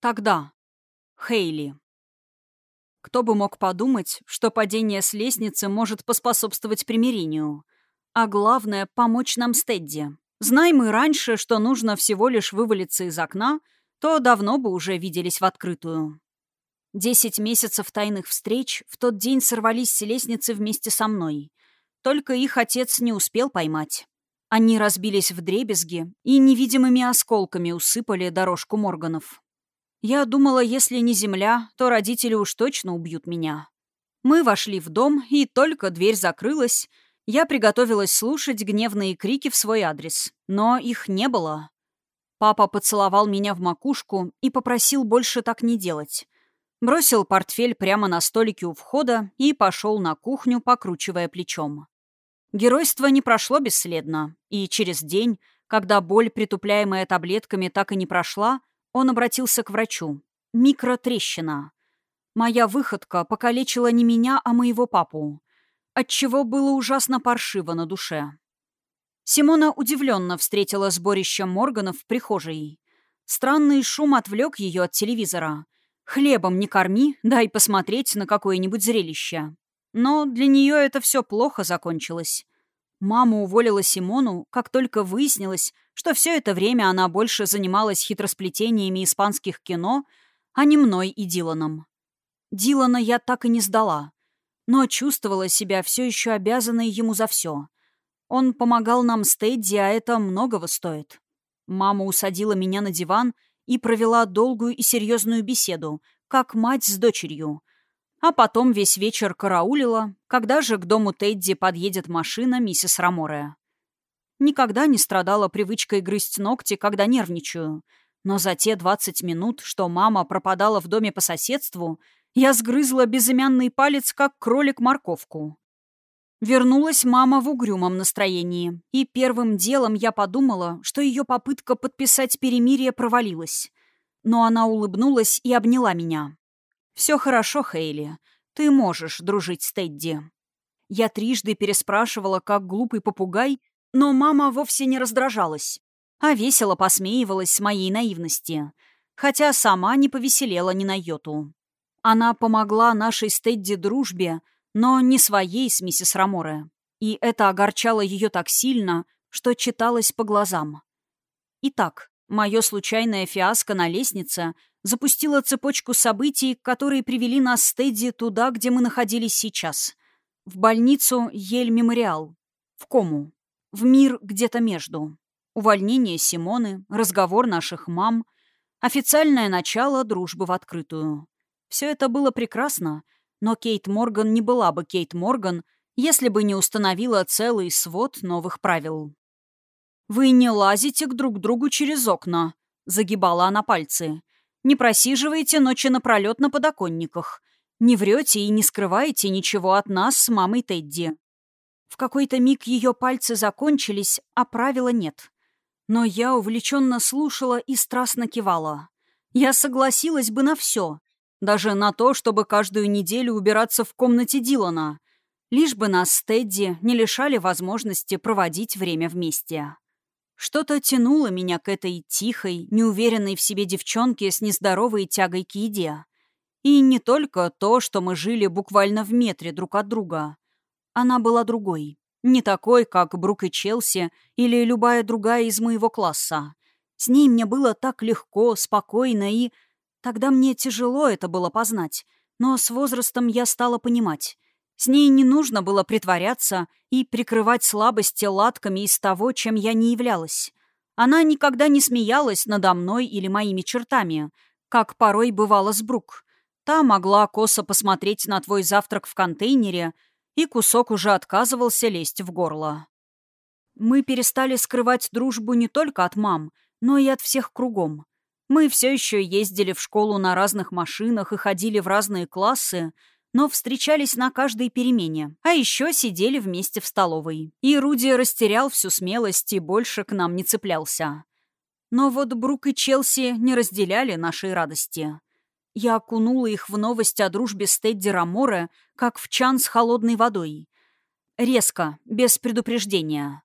Тогда. Хейли. Кто бы мог подумать, что падение с лестницы может поспособствовать примирению. А главное — помочь нам с Тедди. Знай мы раньше, что нужно всего лишь вывалиться из окна, то давно бы уже виделись в открытую. Десять месяцев тайных встреч в тот день сорвались с лестницы вместе со мной. Только их отец не успел поймать. Они разбились в дребезги и невидимыми осколками усыпали дорожку Морганов. Я думала, если не земля, то родители уж точно убьют меня. Мы вошли в дом, и только дверь закрылась, я приготовилась слушать гневные крики в свой адрес. Но их не было. Папа поцеловал меня в макушку и попросил больше так не делать. Бросил портфель прямо на столике у входа и пошел на кухню, покручивая плечом. Геройство не прошло бесследно, и через день, когда боль, притупляемая таблетками, так и не прошла, он обратился к врачу. Микротрещина. Моя выходка покалечила не меня, а моего папу. Отчего было ужасно паршиво на душе. Симона удивленно встретила сборище Морганов в прихожей. Странный шум отвлек ее от телевизора. Хлебом не корми, дай посмотреть на какое-нибудь зрелище. Но для нее это все плохо закончилось. Мама уволила Симону, как только выяснилось, что все это время она больше занималась хитросплетениями испанских кино, а не мной и Диланом. Дилана я так и не сдала, но чувствовала себя все еще обязанной ему за все. Он помогал нам с Тедди, а это многого стоит. Мама усадила меня на диван и провела долгую и серьезную беседу, как мать с дочерью — а потом весь вечер караулила, когда же к дому Тедди подъедет машина миссис Раморе. Никогда не страдала привычкой грызть ногти, когда нервничаю. Но за те 20 минут, что мама пропадала в доме по соседству, я сгрызла безымянный палец, как кролик морковку. Вернулась мама в угрюмом настроении, и первым делом я подумала, что ее попытка подписать перемирие провалилась. Но она улыбнулась и обняла меня. «Все хорошо, Хейли. Ты можешь дружить с Тедди». Я трижды переспрашивала, как глупый попугай, но мама вовсе не раздражалась, а весело посмеивалась с моей наивности, хотя сама не повеселела ни на йоту. Она помогла нашей с Тедди дружбе, но не своей с миссис Раморе. И это огорчало ее так сильно, что читалось по глазам. Итак, мое случайное фиаско на лестнице запустила цепочку событий, которые привели нас с Тедди туда, где мы находились сейчас. В больницу Ель-Мемориал. В кому. В мир где-то между. Увольнение Симоны, разговор наших мам, официальное начало дружбы в открытую. Все это было прекрасно, но Кейт Морган не была бы Кейт Морган, если бы не установила целый свод новых правил. «Вы не лазите к друг другу через окна», — загибала она пальцы. Не просиживаете ночи напролет на подоконниках. Не врете и не скрываете ничего от нас с мамой Тедди. В какой-то миг ее пальцы закончились, а правила нет. Но я увлеченно слушала и страстно кивала. Я согласилась бы на все. Даже на то, чтобы каждую неделю убираться в комнате Дилана. Лишь бы нас с Тедди не лишали возможности проводить время вместе. Что-то тянуло меня к этой тихой, неуверенной в себе девчонке с нездоровой тягой к еде. И не только то, что мы жили буквально в метре друг от друга. Она была другой. Не такой, как Брук и Челси или любая другая из моего класса. С ней мне было так легко, спокойно и... Тогда мне тяжело это было познать, но с возрастом я стала понимать. С ней не нужно было притворяться и прикрывать слабости латками из того, чем я не являлась. Она никогда не смеялась надо мной или моими чертами, как порой бывало с Брук. Та могла косо посмотреть на твой завтрак в контейнере, и кусок уже отказывался лезть в горло. Мы перестали скрывать дружбу не только от мам, но и от всех кругом. Мы все еще ездили в школу на разных машинах и ходили в разные классы, но встречались на каждой перемене, а еще сидели вместе в столовой. И Руди растерял всю смелость и больше к нам не цеплялся. Но вот Брук и Челси не разделяли нашей радости. Я окунула их в новость о дружбе с Тедди Раморе, как в чан с холодной водой. Резко, без предупреждения.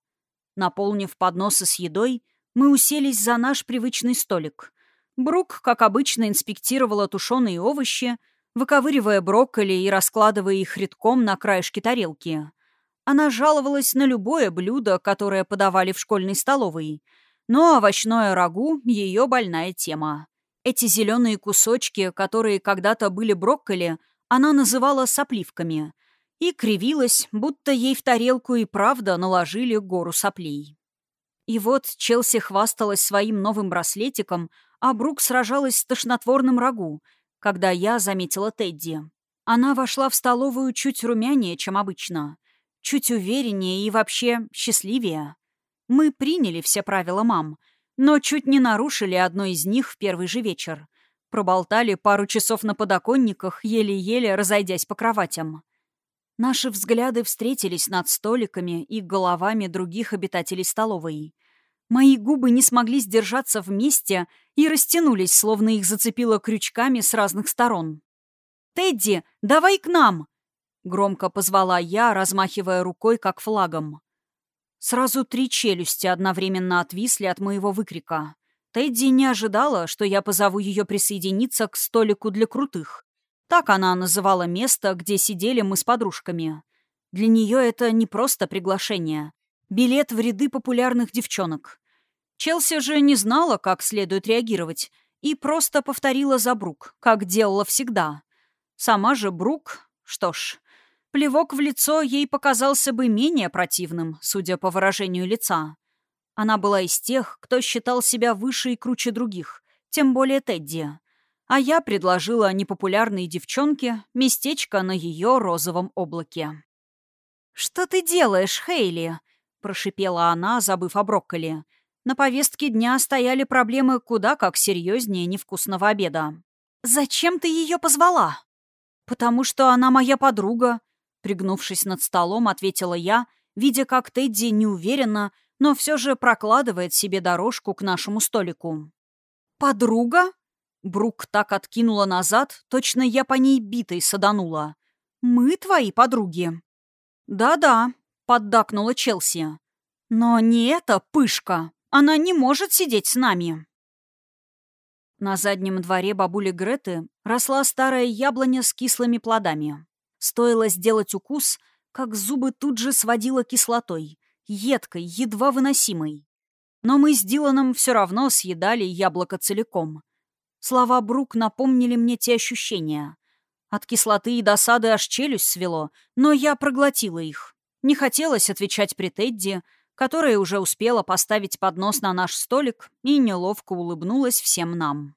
Наполнив подносы с едой, мы уселись за наш привычный столик. Брук, как обычно, инспектировала тушеные овощи, выковыривая брокколи и раскладывая их редком на краешке тарелки. Она жаловалась на любое блюдо, которое подавали в школьной столовой. Но овощное рагу — ее больная тема. Эти зеленые кусочки, которые когда-то были брокколи, она называла сопливками. И кривилась, будто ей в тарелку и правда наложили гору соплей. И вот Челси хвасталась своим новым браслетиком, а Брук сражалась с тошнотворным рагу, когда я заметила Тедди. Она вошла в столовую чуть румянее, чем обычно чуть увереннее и вообще счастливее. Мы приняли все правила мам, но чуть не нарушили одно из них в первый же вечер. Проболтали пару часов на подоконниках, еле-еле разойдясь по кроватям. Наши взгляды встретились над столиками и головами других обитателей столовой. Мои губы не смогли сдержаться вместе и растянулись, словно их зацепило крючками с разных сторон. «Тедди, давай к нам!» Громко позвала я, размахивая рукой, как флагом. Сразу три челюсти одновременно отвисли от моего выкрика. Тедди не ожидала, что я позову ее присоединиться к столику для крутых. Так она называла место, где сидели мы с подружками. Для нее это не просто приглашение. Билет в ряды популярных девчонок. Челси же не знала, как следует реагировать, и просто повторила за Брук, как делала всегда. Сама же Брук... Что ж, Плевок в лицо ей показался бы менее противным, судя по выражению лица. Она была из тех, кто считал себя выше и круче других, тем более Тедди. А я предложила непопулярной девчонке местечко на ее розовом облаке. «Что ты делаешь, Хейли?» — прошипела она, забыв о брокколи. На повестке дня стояли проблемы куда как серьезнее невкусного обеда. «Зачем ты ее позвала?» «Потому что она моя подруга», Пригнувшись над столом, ответила я, видя, как Тедди неуверенно, но все же прокладывает себе дорожку к нашему столику. «Подруга?» Брук так откинула назад, точно я по ней битой саданула. «Мы твои подруги?» «Да-да», — поддакнула Челси. «Но не эта пышка. Она не может сидеть с нами». На заднем дворе бабули Греты росла старая яблоня с кислыми плодами. Стоило сделать укус, как зубы тут же сводило кислотой, едкой, едва выносимой. Но мы с Диланом все равно съедали яблоко целиком. Слова Брук напомнили мне те ощущения. От кислоты и досады аж челюсть свело, но я проглотила их. Не хотелось отвечать при Тедди, которая уже успела поставить поднос на наш столик и неловко улыбнулась всем нам.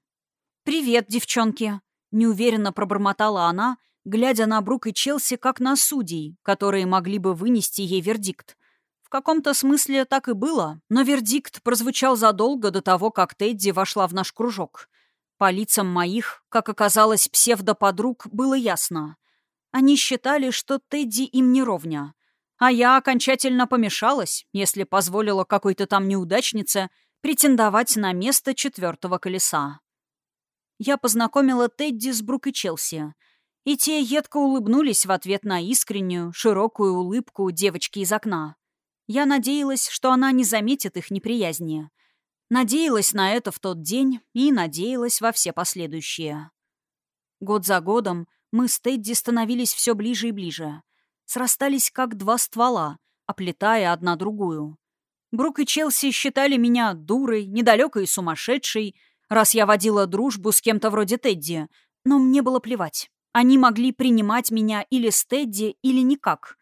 «Привет, девчонки!» — неуверенно пробормотала она, глядя на Брук и Челси как на судей, которые могли бы вынести ей вердикт. В каком-то смысле так и было, но вердикт прозвучал задолго до того, как Тедди вошла в наш кружок. По лицам моих, как оказалось, псевдоподруг, было ясно. Они считали, что Тедди им не ровня. А я окончательно помешалась, если позволила какой-то там неудачнице претендовать на место четвертого колеса. Я познакомила Тедди с Брук и Челси — и те едко улыбнулись в ответ на искреннюю, широкую улыбку девочки из окна. Я надеялась, что она не заметит их неприязни. Надеялась на это в тот день и надеялась во все последующие. Год за годом мы с Тедди становились все ближе и ближе. Срастались как два ствола, оплетая одна другую. Брук и Челси считали меня дурой, недалекой и сумасшедшей, раз я водила дружбу с кем-то вроде Тедди, но мне было плевать. Они могли принимать меня или с Тедди, или никак.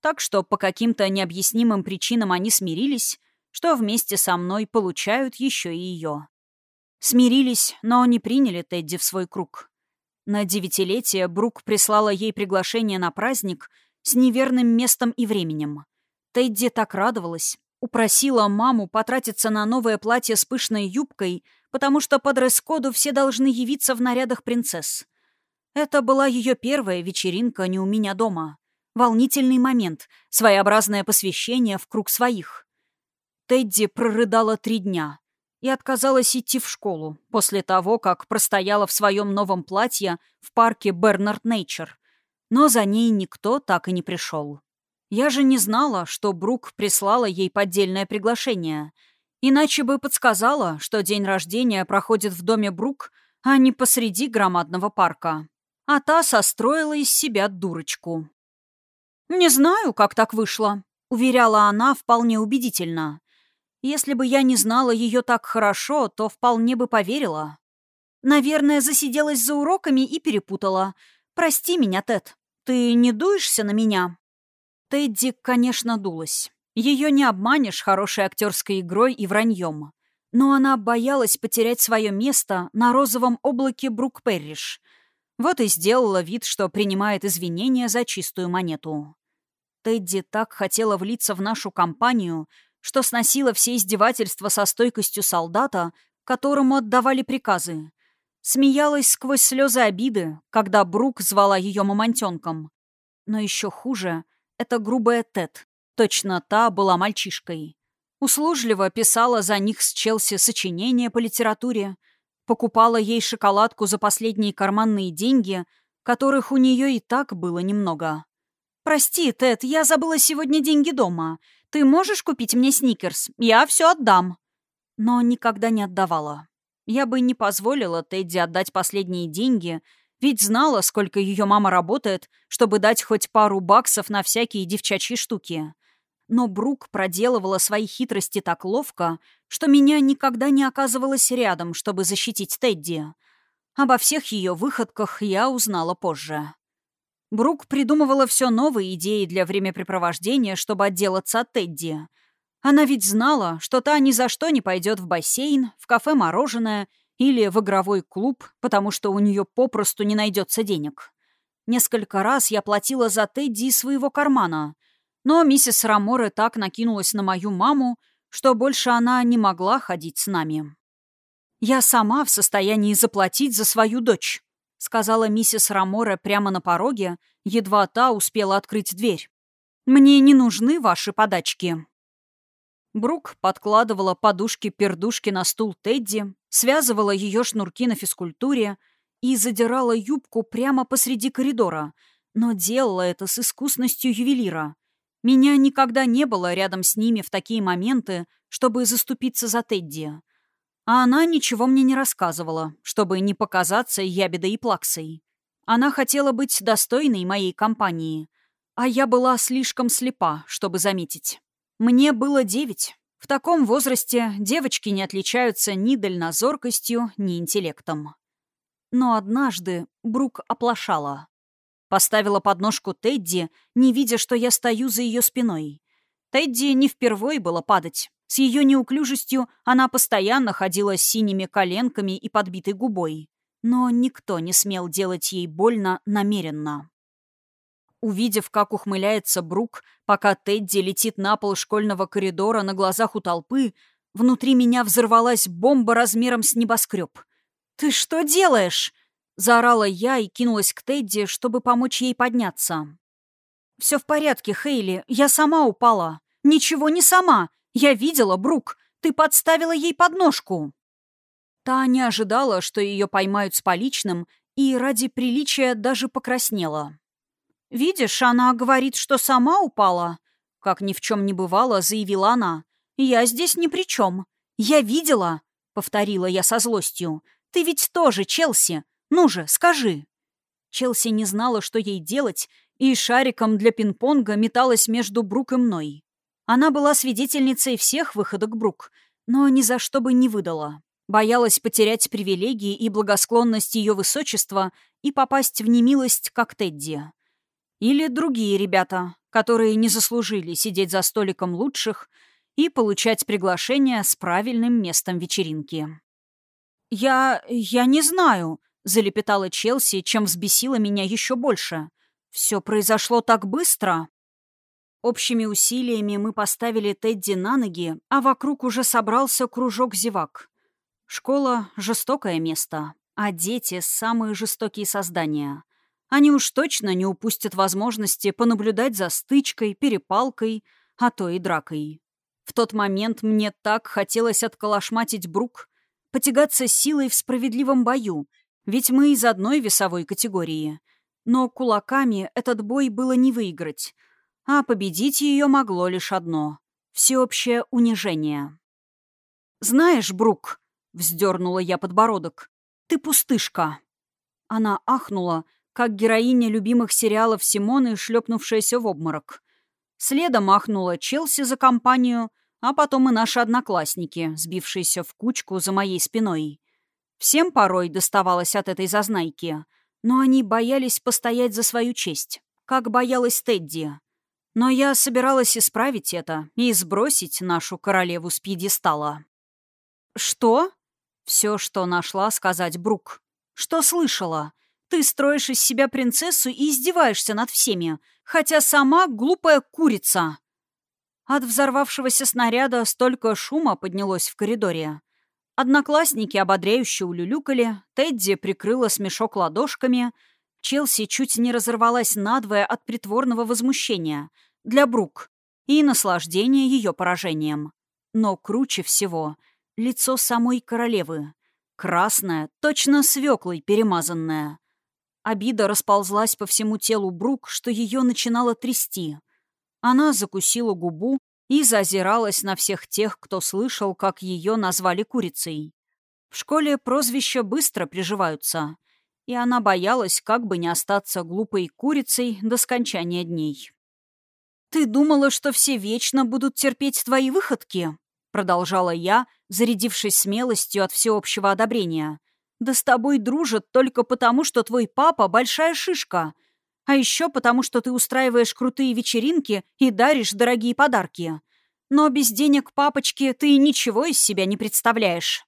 Так что по каким-то необъяснимым причинам они смирились, что вместе со мной получают еще и ее. Смирились, но не приняли Тедди в свой круг. На девятилетие Брук прислала ей приглашение на праздник с неверным местом и временем. Тедди так радовалась, упросила маму потратиться на новое платье с пышной юбкой, потому что по дресс-коду все должны явиться в нарядах принцесс. Это была ее первая вечеринка не у меня дома. Волнительный момент, своеобразное посвящение в круг своих. Тедди прорыдала три дня и отказалась идти в школу после того, как простояла в своем новом платье в парке Бернард Нейчер. Но за ней никто так и не пришел. Я же не знала, что Брук прислала ей поддельное приглашение. Иначе бы подсказала, что день рождения проходит в доме Брук, а не посреди громадного парка. А та состроила из себя дурочку. «Не знаю, как так вышло», — уверяла она вполне убедительно. «Если бы я не знала ее так хорошо, то вполне бы поверила. Наверное, засиделась за уроками и перепутала. Прости меня, Тед. Ты не дуешься на меня?» Тедди, конечно, дулась. Ее не обманешь хорошей актерской игрой и враньем. Но она боялась потерять свое место на розовом облаке Брук Перриш. Вот и сделала вид, что принимает извинения за чистую монету. Тедди так хотела влиться в нашу компанию, что сносила все издевательства со стойкостью солдата, которому отдавали приказы. Смеялась сквозь слезы обиды, когда Брук звала ее мамонтенком. Но еще хуже — это грубая Тед. Точно та была мальчишкой. Услужливо писала за них с Челси сочинения по литературе, покупала ей шоколадку за последние карманные деньги, которых у нее и так было немного. «Прости, Тед, я забыла сегодня деньги дома. Ты можешь купить мне сникерс? Я все отдам». Но никогда не отдавала. Я бы не позволила Тедди отдать последние деньги, ведь знала, сколько ее мама работает, чтобы дать хоть пару баксов на всякие девчачьи штуки. Но Брук проделывала свои хитрости так ловко, что меня никогда не оказывалось рядом, чтобы защитить Тедди. Обо всех ее выходках я узнала позже. Брук придумывала все новые идеи для времяпрепровождения, чтобы отделаться от Тедди. Она ведь знала, что та ни за что не пойдет в бассейн, в кафе «Мороженое» или в игровой клуб, потому что у нее попросту не найдется денег. Несколько раз я платила за Тедди из своего кармана, но миссис Раморе так накинулась на мою маму, что больше она не могла ходить с нами. «Я сама в состоянии заплатить за свою дочь», сказала миссис Раморе прямо на пороге, едва та успела открыть дверь. «Мне не нужны ваши подачки». Брук подкладывала подушки-пердушки на стул Тедди, связывала ее шнурки на физкультуре и задирала юбку прямо посреди коридора, но делала это с искусностью ювелира. Меня никогда не было рядом с ними в такие моменты, чтобы заступиться за Тедди. А она ничего мне не рассказывала, чтобы не показаться ябедой и плаксой. Она хотела быть достойной моей компании, а я была слишком слепа, чтобы заметить. Мне было девять. В таком возрасте девочки не отличаются ни дальнозоркостью, ни интеллектом. Но однажды Брук оплошала. Поставила подножку Тедди, не видя, что я стою за ее спиной. Тедди не впервой было падать. С ее неуклюжестью она постоянно ходила с синими коленками и подбитой губой. Но никто не смел делать ей больно намеренно. Увидев, как ухмыляется Брук, пока Тедди летит на пол школьного коридора на глазах у толпы, внутри меня взорвалась бомба размером с небоскреб. «Ты что делаешь?» — заорала я и кинулась к Тедди, чтобы помочь ей подняться. «Все в порядке, Хейли, я сама упала. Ничего не сама. Я видела, Брук, ты подставила ей подножку». Та не ожидала, что ее поймают с поличным, и ради приличия даже покраснела. «Видишь, она говорит, что сама упала», — как ни в чем не бывало, заявила она. «Я здесь ни при чем. Я видела», — повторила я со злостью. «Ты ведь тоже Челси. Ну же, скажи». Челси не знала, что ей делать, и шариком для пинг-понга металась между Брук и мной. Она была свидетельницей всех выходок Брук, но ни за что бы не выдала. Боялась потерять привилегии и благосклонность ее высочества и попасть в немилость, как Тедди. Или другие ребята, которые не заслужили сидеть за столиком лучших и получать приглашение с правильным местом вечеринки. «Я... я не знаю», — залепетала Челси, чем взбесила меня еще больше. «Все произошло так быстро». Общими усилиями мы поставили Тедди на ноги, а вокруг уже собрался кружок зевак. Школа — жестокое место, а дети — самые жестокие создания. Они уж точно не упустят возможности понаблюдать за стычкой, перепалкой, а то и дракой. В тот момент мне так хотелось отколошматить Брук, потягаться силой в справедливом бою, ведь мы из одной весовой категории. Но кулаками этот бой было не выиграть — а победить ее могло лишь одно — всеобщее унижение. «Знаешь, Брук», — вздернула я подбородок, — «ты пустышка». Она ахнула, как героиня любимых сериалов Симоны, шлепнувшаяся в обморок. Следом ахнула Челси за компанию, а потом и наши одноклассники, сбившиеся в кучку за моей спиной. Всем порой доставалось от этой зазнайки, но они боялись постоять за свою честь, как боялась Тедди. Но я собиралась исправить это и сбросить нашу королеву с пьедестала. «Что?» — все, что нашла сказать Брук. «Что слышала? Ты строишь из себя принцессу и издеваешься над всеми, хотя сама глупая курица». От взорвавшегося снаряда столько шума поднялось в коридоре. Одноклассники ободряюще улюлюкали, Тедди прикрыла смешок ладошками, Челси чуть не разорвалась надвое от притворного возмущения для Брук и наслаждения ее поражением. Но круче всего — лицо самой королевы. Красное, точно свеклой перемазанное. Обида расползлась по всему телу Брук, что ее начинало трясти. Она закусила губу и зазиралась на всех тех, кто слышал, как ее назвали курицей. В школе прозвища быстро приживаются, и она боялась, как бы не остаться глупой курицей до скончания дней. «Ты думала, что все вечно будут терпеть твои выходки?» Продолжала я, зарядившись смелостью от всеобщего одобрения. «Да с тобой дружат только потому, что твой папа — большая шишка, а еще потому, что ты устраиваешь крутые вечеринки и даришь дорогие подарки. Но без денег папочки ты ничего из себя не представляешь».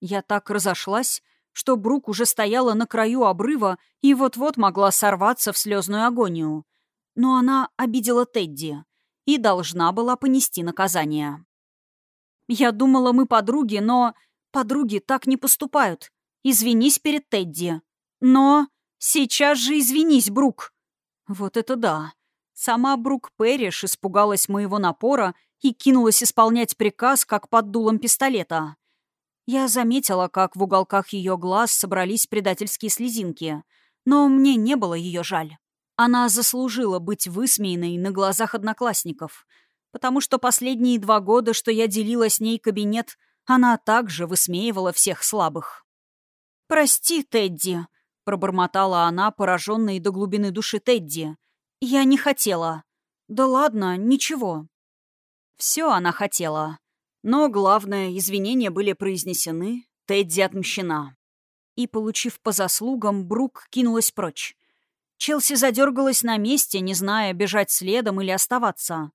Я так разошлась, что Брук уже стояла на краю обрыва и вот-вот могла сорваться в слезную агонию. Но она обидела Тедди и должна была понести наказание. «Я думала, мы подруги, но подруги так не поступают. Извинись перед Тедди. Но сейчас же извинись, Брук!» Вот это да. Сама Брук Перриш испугалась моего напора и кинулась исполнять приказ, как под дулом пистолета. Я заметила, как в уголках ее глаз собрались предательские слезинки, но мне не было ее жаль. Она заслужила быть высмеянной на глазах одноклассников, потому что последние два года, что я делила с ней кабинет, она также высмеивала всех слабых. «Прости, Тедди», — пробормотала она, пораженная до глубины души Тедди. «Я не хотела». «Да ладно, ничего». Все она хотела. Но главное, извинения были произнесены, Тедди отмщена. И, получив по заслугам, Брук кинулась прочь. Челси задергалась на месте, не зная, бежать следом или оставаться.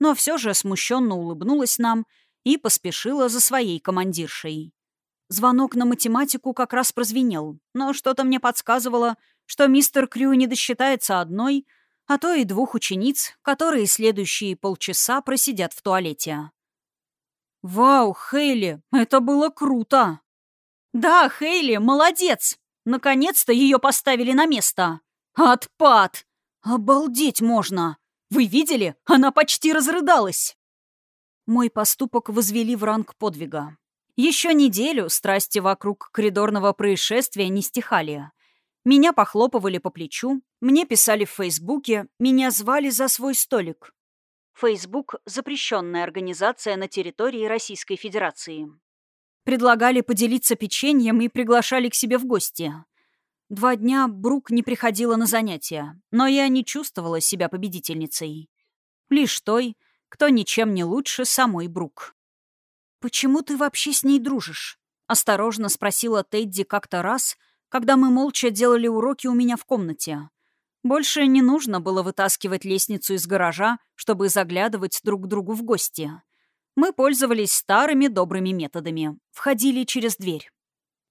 Но все же смущенно улыбнулась нам и поспешила за своей командиршей. Звонок на математику как раз прозвенел, но что-то мне подсказывало, что мистер Крю не досчитается одной, а то и двух учениц, которые следующие полчаса просидят в туалете. «Вау, Хейли, это было круто!» «Да, Хейли, молодец! Наконец-то ее поставили на место!» «Отпад! Обалдеть можно! Вы видели? Она почти разрыдалась!» Мой поступок возвели в ранг подвига. Еще неделю страсти вокруг коридорного происшествия не стихали. Меня похлопывали по плечу, мне писали в Фейсбуке, меня звали за свой столик. Фейсбук – запрещенная организация на территории Российской Федерации. Предлагали поделиться печеньем и приглашали к себе в гости. Два дня Брук не приходила на занятия, но я не чувствовала себя победительницей. Лишь той, кто ничем не лучше самой Брук. «Почему ты вообще с ней дружишь?» — осторожно спросила Тедди как-то раз, когда мы молча делали уроки у меня в комнате. Больше не нужно было вытаскивать лестницу из гаража, чтобы заглядывать друг к другу в гости. Мы пользовались старыми добрыми методами. Входили через дверь.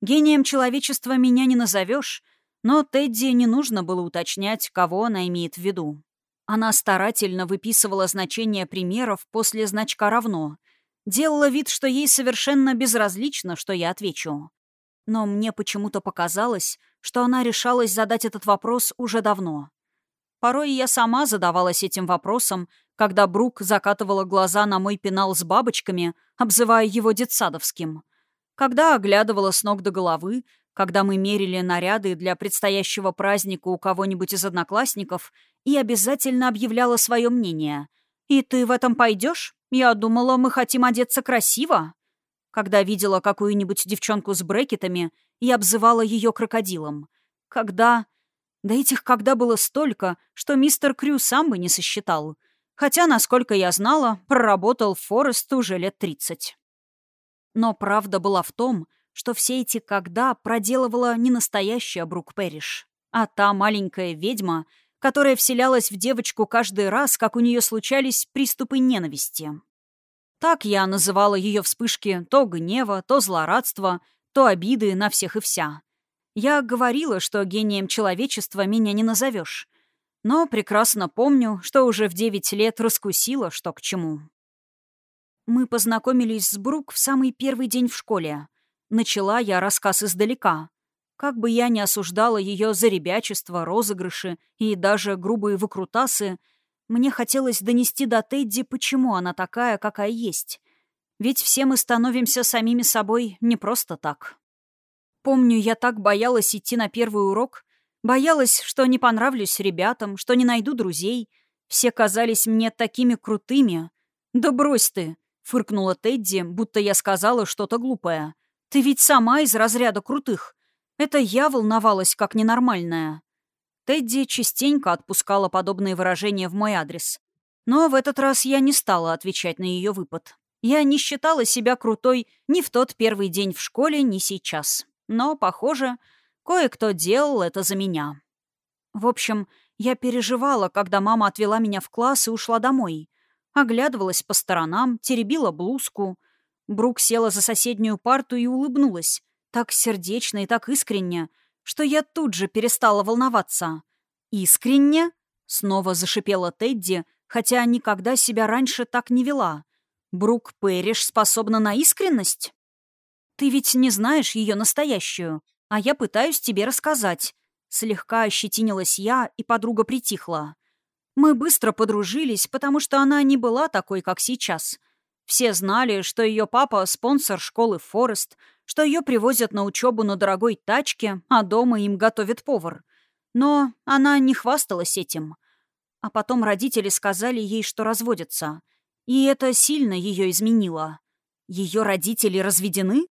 Гением человечества меня не назовешь, но Тедди не нужно было уточнять, кого она имеет в виду. Она старательно выписывала значение примеров после значка «равно», делала вид, что ей совершенно безразлично, что я отвечу. Но мне почему-то показалось, что она решалась задать этот вопрос уже давно. Порой я сама задавалась этим вопросом, когда Брук закатывала глаза на мой пенал с бабочками, обзывая его детсадовским. Когда оглядывала с ног до головы, когда мы мерили наряды для предстоящего праздника у кого-нибудь из одноклассников и обязательно объявляла свое мнение. «И ты в этом пойдешь? Я думала, мы хотим одеться красиво». Когда видела какую-нибудь девчонку с брекетами и обзывала ее крокодилом. Когда... Да этих когда было столько, что мистер Крю сам бы не сосчитал. Хотя, насколько я знала, проработал в Форест уже лет тридцать. Но правда была в том, что все эти «когда» проделывала не настоящая Брук Перриш, а та маленькая ведьма, которая вселялась в девочку каждый раз, как у нее случались приступы ненависти. Так я называла ее вспышки то гнева, то злорадства, то обиды на всех и вся. Я говорила, что гением человечества меня не назовешь, но прекрасно помню, что уже в девять лет раскусила, что к чему. Мы познакомились с Брук в самый первый день в школе. Начала я рассказ издалека. Как бы я ни осуждала ее за ребячество, розыгрыши и даже грубые выкрутасы, мне хотелось донести до Тедди, почему она такая, какая есть. Ведь все мы становимся самими собой не просто так. Помню, я так боялась идти на первый урок. Боялась, что не понравлюсь ребятам, что не найду друзей. Все казались мне такими крутыми. «Да брось ты!» — фыркнула Тедди, будто я сказала что-то глупое. «Ты ведь сама из разряда крутых. Это я волновалась как ненормальная». Тедди частенько отпускала подобные выражения в мой адрес. Но в этот раз я не стала отвечать на ее выпад. Я не считала себя крутой ни в тот первый день в школе, ни сейчас. Но, похоже, кое-кто делал это за меня. В общем, я переживала, когда мама отвела меня в класс и ушла домой. Оглядывалась по сторонам, теребила блузку. Брук села за соседнюю парту и улыбнулась. Так сердечно и так искренне, что я тут же перестала волноваться. «Искренне?» — снова зашипела Тедди, хотя никогда себя раньше так не вела. «Брук Пэриш способна на искренность?» Ты ведь не знаешь ее настоящую, а я пытаюсь тебе рассказать». Слегка ощетинилась я, и подруга притихла. Мы быстро подружились, потому что она не была такой, как сейчас. Все знали, что ее папа — спонсор школы Форест, что ее привозят на учебу на дорогой тачке, а дома им готовит повар. Но она не хвасталась этим. А потом родители сказали ей, что разводятся. И это сильно ее изменило. Ее родители разведены?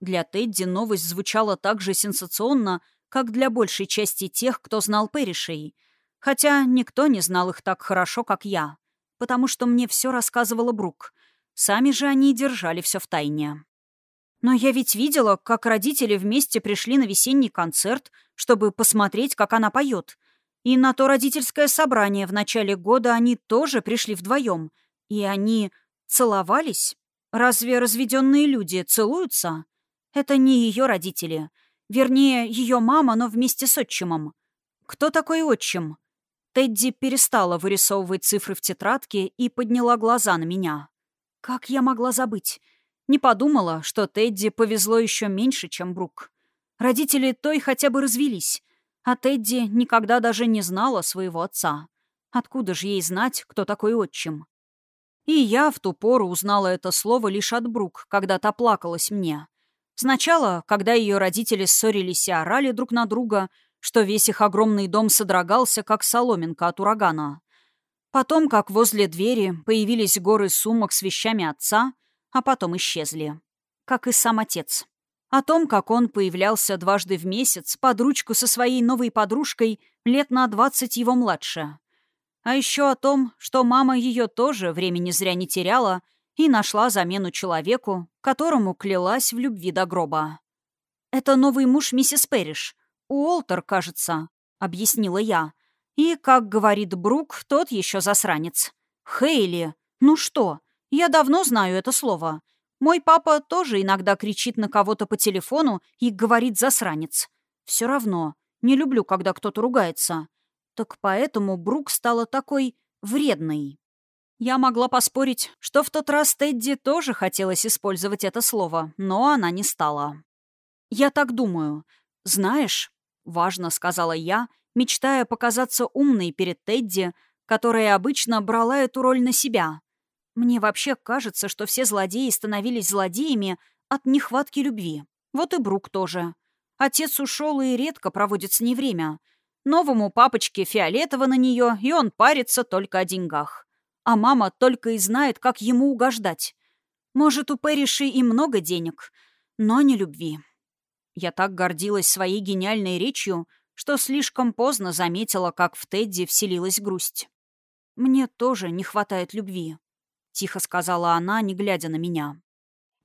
Для Тедди новость звучала так же сенсационно, как для большей части тех, кто знал Перришей. Хотя никто не знал их так хорошо, как я. Потому что мне все рассказывала Брук. Сами же они держали все в тайне. Но я ведь видела, как родители вместе пришли на весенний концерт, чтобы посмотреть, как она поет. И на то родительское собрание в начале года они тоже пришли вдвоем. И они целовались. Разве разведенные люди целуются? Это не ее родители. Вернее, ее мама, но вместе с отчимом. Кто такой отчим? Тедди перестала вырисовывать цифры в тетрадке и подняла глаза на меня. Как я могла забыть? Не подумала, что Тедди повезло еще меньше, чем Брук. Родители той хотя бы развелись, а Тедди никогда даже не знала своего отца. Откуда же ей знать, кто такой отчим? И я в ту пору узнала это слово лишь от Брук, когда та плакалась мне. Сначала, когда ее родители ссорились и орали друг на друга, что весь их огромный дом содрогался, как соломинка от урагана. Потом, как возле двери появились горы сумок с вещами отца, а потом исчезли. Как и сам отец. О том, как он появлялся дважды в месяц под ручку со своей новой подружкой лет на двадцать его младше. А еще о том, что мама ее тоже времени зря не теряла — и нашла замену человеку, которому клялась в любви до гроба. «Это новый муж миссис Перриш. Уолтер, кажется», — объяснила я. «И, как говорит Брук, тот еще засранец. Хейли. Ну что, я давно знаю это слово. Мой папа тоже иногда кричит на кого-то по телефону и говорит «засранец». Все равно, не люблю, когда кто-то ругается. Так поэтому Брук стала такой вредной. Я могла поспорить, что в тот раз Тедди тоже хотелось использовать это слово, но она не стала. «Я так думаю. Знаешь», — важно сказала я, мечтая показаться умной перед Тедди, которая обычно брала эту роль на себя. «Мне вообще кажется, что все злодеи становились злодеями от нехватки любви. Вот и Брук тоже. Отец ушел и редко проводит с ней время. Новому папочке фиолетово на нее, и он парится только о деньгах а мама только и знает, как ему угождать. Может, у Пэриши и много денег, но не любви. Я так гордилась своей гениальной речью, что слишком поздно заметила, как в Тедди вселилась грусть. «Мне тоже не хватает любви», — тихо сказала она, не глядя на меня.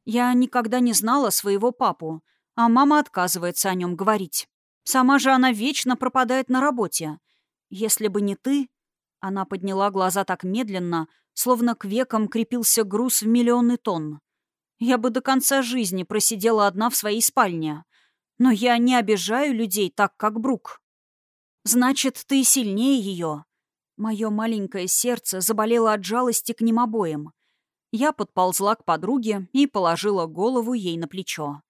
«Я никогда не знала своего папу, а мама отказывается о нем говорить. Сама же она вечно пропадает на работе. Если бы не ты...» Она подняла глаза так медленно, словно к векам крепился груз в миллионы тонн. «Я бы до конца жизни просидела одна в своей спальне. Но я не обижаю людей так, как Брук. Значит, ты сильнее ее. Мое маленькое сердце заболело от жалости к ним обоим. Я подползла к подруге и положила голову ей на плечо.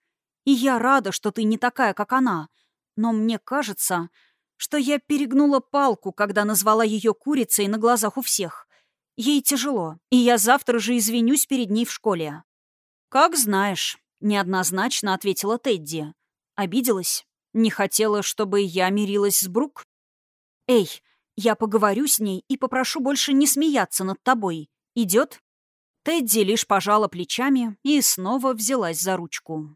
И я рада, что ты не такая, как она. Но мне кажется, что я перегнула палку, когда назвала ее курицей на глазах у всех. Ей тяжело, и я завтра же извинюсь перед ней в школе. «Как знаешь», — неоднозначно ответила Тедди. Обиделась? Не хотела, чтобы я мирилась с Брук? «Эй, я поговорю с ней и попрошу больше не смеяться над тобой. Идет?» Тедди лишь пожала плечами и снова взялась за ручку.